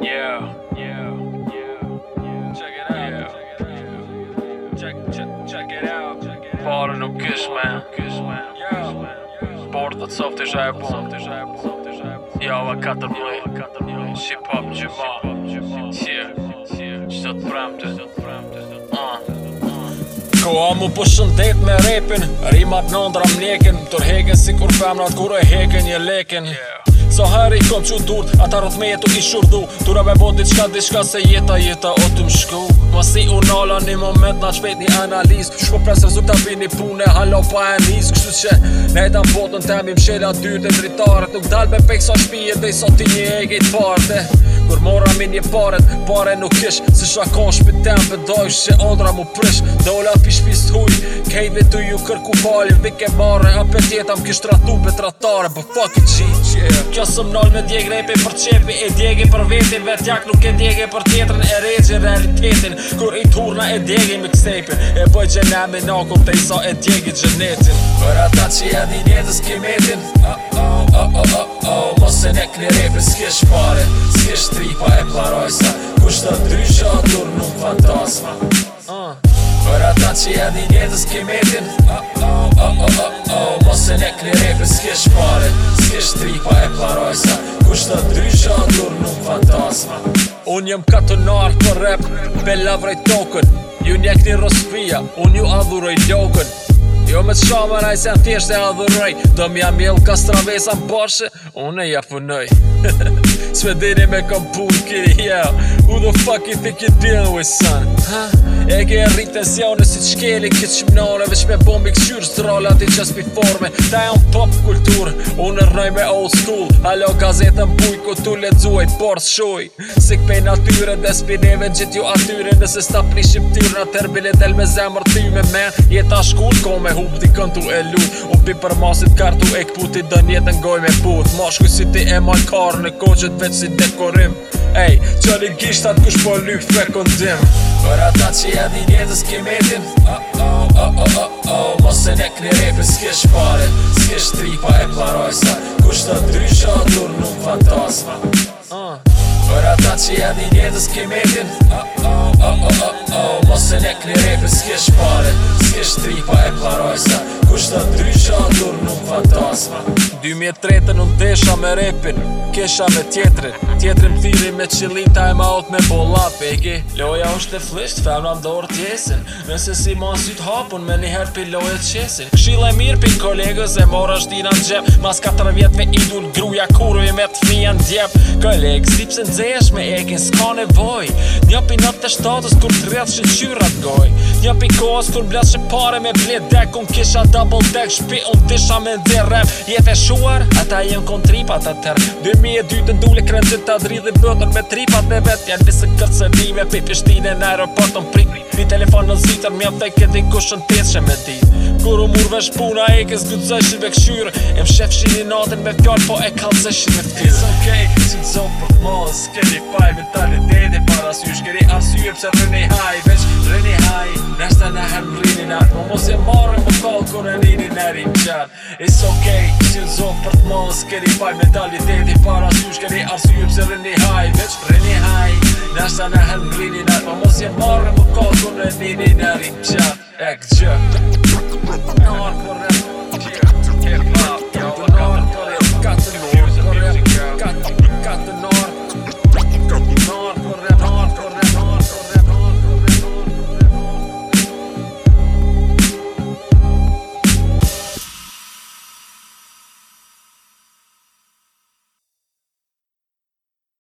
Yeah Check it out Check it out Parë nuk ishme Yeah Sportet soft i zhajpun Java 14 Shhip hop gjima Koa mu po shëndet me repin Rimat nëndra mlekin Tur heken si kur fem kur e heken je leken Sa heri kom që durt, ata rrëth me jetu i shurdu Tura me bo diçka diçka se jeta jeta o të mshku Ma si u nala një moment na qpejt një analiz Shko pres rezultat bi një pune, halo pa e njës Kështu që ne e botën botën temi mshela dyrt e dritarët Nuk dal me pek sa shpije dhe i sa ti një e gjitë parte Kur mora me një paret, pare nuk kish Se shakon shpitem për doj që ondra mu prish Dola pish pis t'huj, kejve t'u ju kërku falje Vike mare, apet tjeta m'kish tratu për tratare Për fuck it qi Kjo së me djeg repi për qepi E djegi për vetin, vet jak nuk e djegi për tjetrin E regji realitetin, kur i turna e djegi me ksejpi E bëj gjene me nakon pejsa e djegi gjenetin Për ata që jadin jetës kimetin uh oh oh oh oh Mos e nek një rebe s'kesh pare S'kesh tripa e plaroj sa Kusht të o tur nuk fantasma Për ata që jeni njëtës kimetin Oh oh oh oh oh oh e nek një rebe s'kesh pare S'kesh tripa e plaroj sa Kusht të o tur nuk fantasma Unë jëm katonar për rep Bella vrej token e njekni rospia Unë ju adhuroj lokën Jo me qabar a i se në thjesht e adhuroj Do më jam jel ka stravesa më bashë Unë e ja funoj Sve dini me kom punë yeah. Who the fuck you think you deal with son huh? E ke rritë në si shkeli Këtë qëmnare veç me bombi këshyrë Zdrolla ti qës pi Ta e unë pop kultur Unë rëj me old school Alo gazetën buj ku tu dzuaj Por së shuj Si natyre dhe spineve Gjit ju atyre nëse sta prishim tyrë Në tërbile del me zemër ty me men Jeta shkull kome hup di këntu e lut, U pi për masit kartu e këputi dë njetë në goj me put Moshkuj si ti e maj karë në koqët vet si dekorim Ej, që një atë kush po lyk me prekondim Për ata që e di njetës ki metin Oh oh oh oh oh oh oh Mosë në këni repi s'kish pare S'kish tripa e plaroj sa Kush të dryshë atur nuk fantasma Për ata që ja di njëtës ke mekin Oh oh oh oh oh oh Mos e ne kri repi s'ke shpare S'ke shtri pa e plaroj sa Kushtë të dryshë atur nuk fantasma 2003 nuk desha me rapin Kesha me tjetrin Tjetrin më pëthiri me qilin Time out me bolla peki Loja është e flisht Femra më dorë tjesin Nëse si ma sytë hapun Me njëherë për loja të qesin Kshile mirë për kolegës E morë është i në gjep Mas 4 vjetë me idun Gruja kuru i me të fija në djep Koleg, si pëse në dzesh me ekin Ska nevoj Një për në të shtatës Kur të rrëth shë qyrat goj Një për kohës Kur blesh pare me bledek Un kisha double deck Shpi un tisha kuptuar Ata jenë kon tripat të tërë Dhe mi e dy të ndule krenë zyta dri dhe bëtën me tripat me vetë Janë visë kërcenime, pi pështinë e në aeroportën të më Mi telefon në zitër, mi amtej këtë i kushën të tjesë që me ti Kuru mur vesh puna e kës gudzoj që ve këshyrë E më shef i natën me fjallë po e kalë zesh që me të It's okay, it's in zonë për mos Këtë faj mentalitet e të në dede par asysh rëni haj, veç rëni haj Nështë të nëherë më rëni atë, po mos e marë fall kur e lini nëri në qenë It's okay, qënë zonë për të mos Keri paj mentaliteti para sush Keri arsuju pëse rëni haj Veç rëni haj Nashta në helm rini nërë mos jem marrë më po kohë kur në qenë E këtë